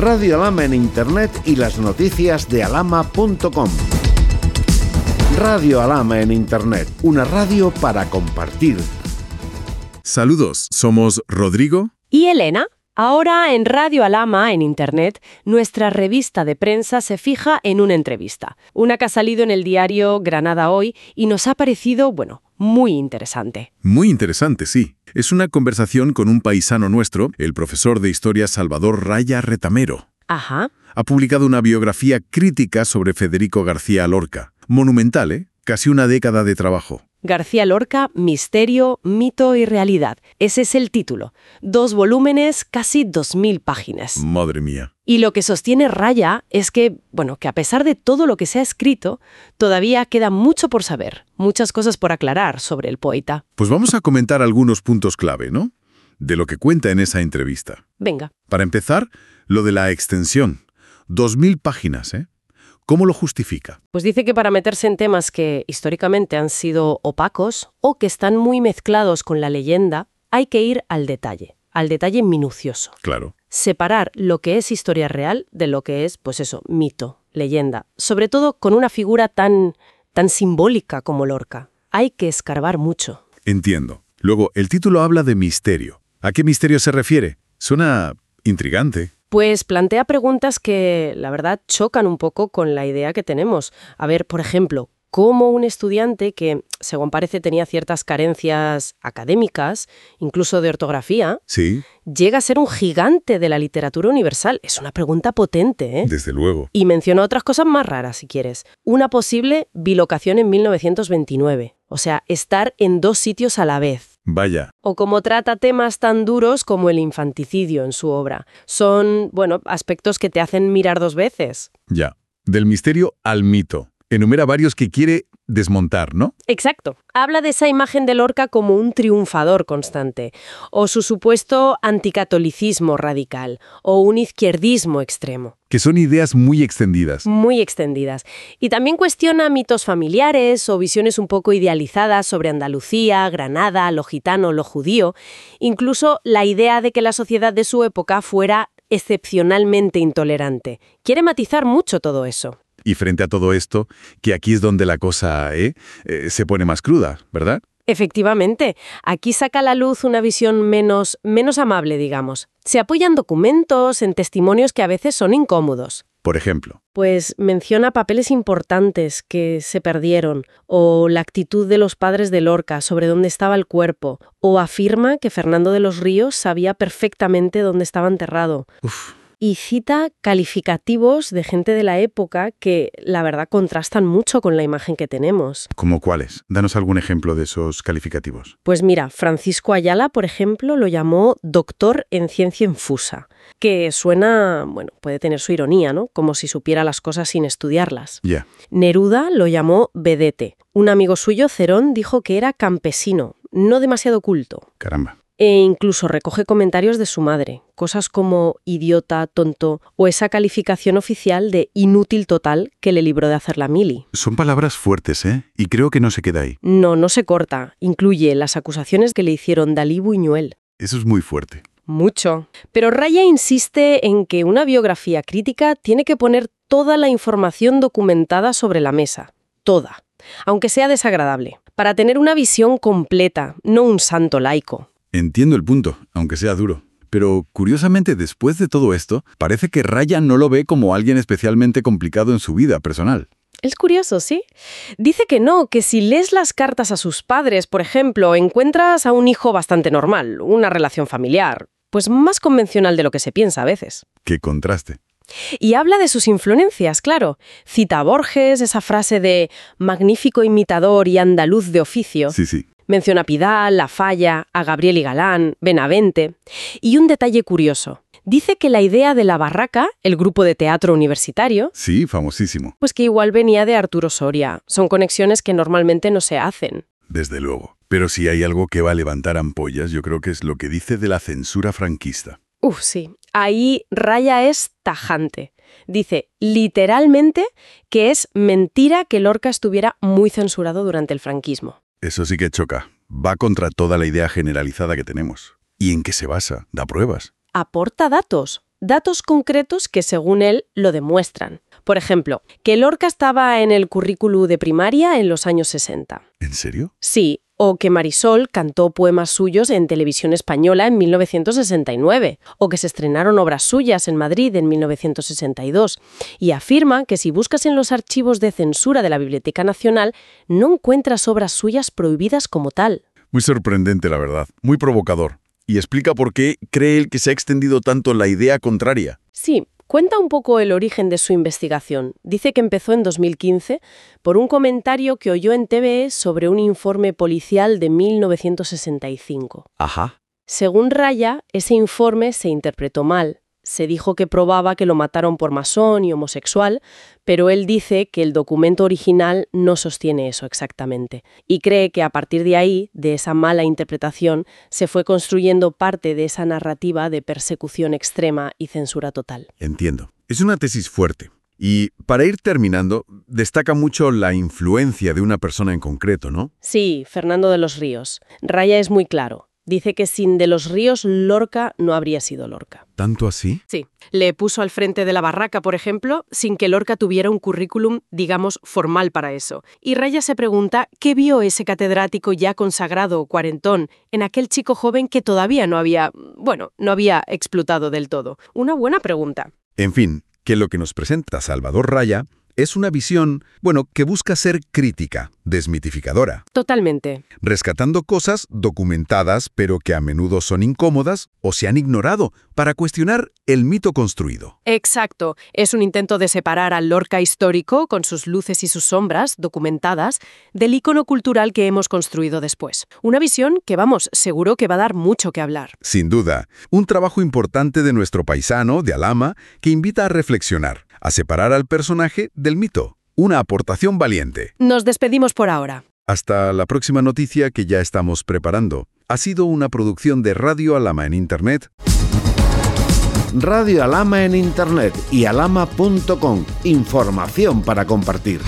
Radio Alama en Internet y las noticias de alama.com. Radio Alama en Internet, una radio para compartir. Saludos, somos Rodrigo y Elena. Ahora en Radio Alama, en Internet, nuestra revista de prensa se fija en una entrevista, una que ha salido en el diario Granada Hoy y nos ha parecido, bueno, muy interesante. Muy interesante, sí. Es una conversación con un paisano nuestro, el profesor de historia Salvador Raya Retamero. Ajá. Ha publicado una biografía crítica sobre Federico García Lorca. Monumental, ¿eh? Casi una década de trabajo. García Lorca, Misterio, Mito y Realidad. Ese es el título. Dos volúmenes, casi dos mil páginas. Madre mía. Y lo que sostiene Raya es que, bueno, que a pesar de todo lo que se ha escrito, todavía queda mucho por saber, muchas cosas por aclarar sobre el poeta. Pues vamos a comentar algunos puntos clave, ¿no? De lo que cuenta en esa entrevista. Venga. Para empezar, lo de la extensión. Dos mil páginas, ¿eh? ¿Cómo lo justifica? Pues dice que para meterse en temas que históricamente han sido opacos o que están muy mezclados con la leyenda, hay que ir al detalle, al detalle minucioso. Claro. Separar lo que es historia real de lo que es, pues eso, mito, leyenda. Sobre todo con una figura tan, tan simbólica como Lorca. Hay que escarbar mucho. Entiendo. Luego, el título habla de misterio. ¿A qué misterio se refiere? Suena intrigante. Pues plantea preguntas que, la verdad, chocan un poco con la idea que tenemos. A ver, por ejemplo, ¿cómo un estudiante que, según parece, tenía ciertas carencias académicas, incluso de ortografía, sí. llega a ser un gigante de la literatura universal? Es una pregunta potente, ¿eh? Desde luego. Y menciona otras cosas más raras, si quieres. Una posible bilocación en 1929. O sea, estar en dos sitios a la vez. Vaya. O como trata temas tan duros como el infanticidio en su obra. Son, bueno, aspectos que te hacen mirar dos veces. Ya. Del misterio al mito. Enumera varios que quiere desmontar, ¿no? Exacto. Habla de esa imagen de Lorca como un triunfador constante, o su supuesto anticatolicismo radical, o un izquierdismo extremo. Que son ideas muy extendidas. Muy extendidas. Y también cuestiona mitos familiares o visiones un poco idealizadas sobre Andalucía, Granada, lo gitano, lo judío, incluso la idea de que la sociedad de su época fuera excepcionalmente intolerante. Quiere matizar mucho todo eso. Y frente a todo esto, que aquí es donde la cosa ¿eh? Eh, se pone más cruda, ¿verdad? Efectivamente, aquí saca a la luz una visión menos, menos amable, digamos. Se apoyan documentos, en testimonios que a veces son incómodos. Por ejemplo. Pues menciona papeles importantes que se perdieron, o la actitud de los padres de Lorca sobre dónde estaba el cuerpo, o afirma que Fernando de los Ríos sabía perfectamente dónde estaba enterrado. Uf y cita calificativos de gente de la época que, la verdad, contrastan mucho con la imagen que tenemos. ¿Cómo cuáles? Danos algún ejemplo de esos calificativos. Pues mira, Francisco Ayala, por ejemplo, lo llamó doctor en ciencia infusa, que suena, bueno, puede tener su ironía, ¿no? Como si supiera las cosas sin estudiarlas. Ya. Neruda lo llamó vedete. Un amigo suyo, Cerón, dijo que era campesino, no demasiado culto. Caramba e incluso recoge comentarios de su madre, cosas como idiota, tonto o esa calificación oficial de inútil total que le libró de hacer la mili. Son palabras fuertes, ¿eh? Y creo que no se queda ahí. No, no se corta. Incluye las acusaciones que le hicieron Dalí Buñuel. Eso es muy fuerte. Mucho. Pero Raya insiste en que una biografía crítica tiene que poner toda la información documentada sobre la mesa. Toda. Aunque sea desagradable. Para tener una visión completa, no un santo laico. Entiendo el punto, aunque sea duro. Pero curiosamente, después de todo esto, parece que Raya no lo ve como alguien especialmente complicado en su vida personal. Es curioso, ¿sí? Dice que no, que si lees las cartas a sus padres, por ejemplo, encuentras a un hijo bastante normal, una relación familiar, pues más convencional de lo que se piensa a veces. Qué contraste. Y habla de sus influencias, claro. Cita a Borges, esa frase de magnífico imitador y andaluz de oficio. Sí, sí. Menciona a Pidal, La Falla, a Gabriel y Galán, Benavente. Y un detalle curioso. Dice que la idea de la barraca, el grupo de teatro universitario... Sí, famosísimo. Pues que igual venía de Arturo Soria. Son conexiones que normalmente no se hacen. Desde luego. Pero si hay algo que va a levantar ampollas, yo creo que es lo que dice de la censura franquista. Uf, sí. Ahí Raya es tajante. Dice literalmente que es mentira que Lorca estuviera muy censurado durante el franquismo. Eso sí que choca. Va contra toda la idea generalizada que tenemos. ¿Y en qué se basa? Da pruebas. Aporta datos. datos concretos que según él lo demuestran. Por ejemplo, que Lorca estaba en el currículo de primaria en los años 60. ¿En serio? Sí, o que Marisol cantó poemas suyos en televisión española en 1969, o que se estrenaron obras suyas en Madrid en 1962, y afirma que si buscas en los archivos de censura de la Biblioteca Nacional no encuentras obras suyas prohibidas como tal. Muy sorprendente, la verdad, muy provocador. Y explica por qué cree él que se ha extendido tanto la idea contraria. Sí, Cuenta un poco el origen de su investigación. Dice que empezó en 2015 por un comentario que oyó en TVE sobre un informe policial de 1965. Ajá. Según Raya, ese informe se interpretó mal se dijo que probaba que lo mataron por masón y homosexual, pero él dice que el documento original no sostiene eso exactamente, y cree que a partir de ahí, de esa mala interpretación, se fue construyendo parte de esa narrativa de persecución extrema y censura total. Entiendo. Es una tesis fuerte. Y para ir terminando, destaca mucho la influencia de una persona en concreto, ¿no? Sí, Fernando de los Ríos. Raya es muy claro. Dice que sin de los ríos Lorca no habría sido Lorca. ¿Tanto así? Sí. Le puso al frente de la barraca, por ejemplo, sin que Lorca tuviera un currículum, digamos, formal para eso. Y Raya se pregunta qué vio ese catedrático ya consagrado o cuarentón en aquel chico joven que todavía no había, bueno, no había explotado del todo. Una buena pregunta. En fin, que lo que nos presenta Salvador Raya es una visión, bueno, que busca ser crítica, desmitificadora. Totalmente. Rescatando cosas documentadas, pero que a menudo son incómodas o se han ignorado, para cuestionar el mito construido. Exacto. Es un intento de separar al Lorca histórico, con sus luces y sus sombras, documentadas, del icono cultural que hemos construido después. Una visión que, vamos, seguro que va a dar mucho que hablar. Sin duda. Un trabajo importante de nuestro paisano, de Alama, que invita a reflexionar a separar al personaje del mito. Una aportación valiente. Nos despedimos por ahora. Hasta la próxima noticia que ya estamos preparando. Ha sido una producción de Radio Alama en Internet. Radio Alama en Internet y alama.com. Información para compartir.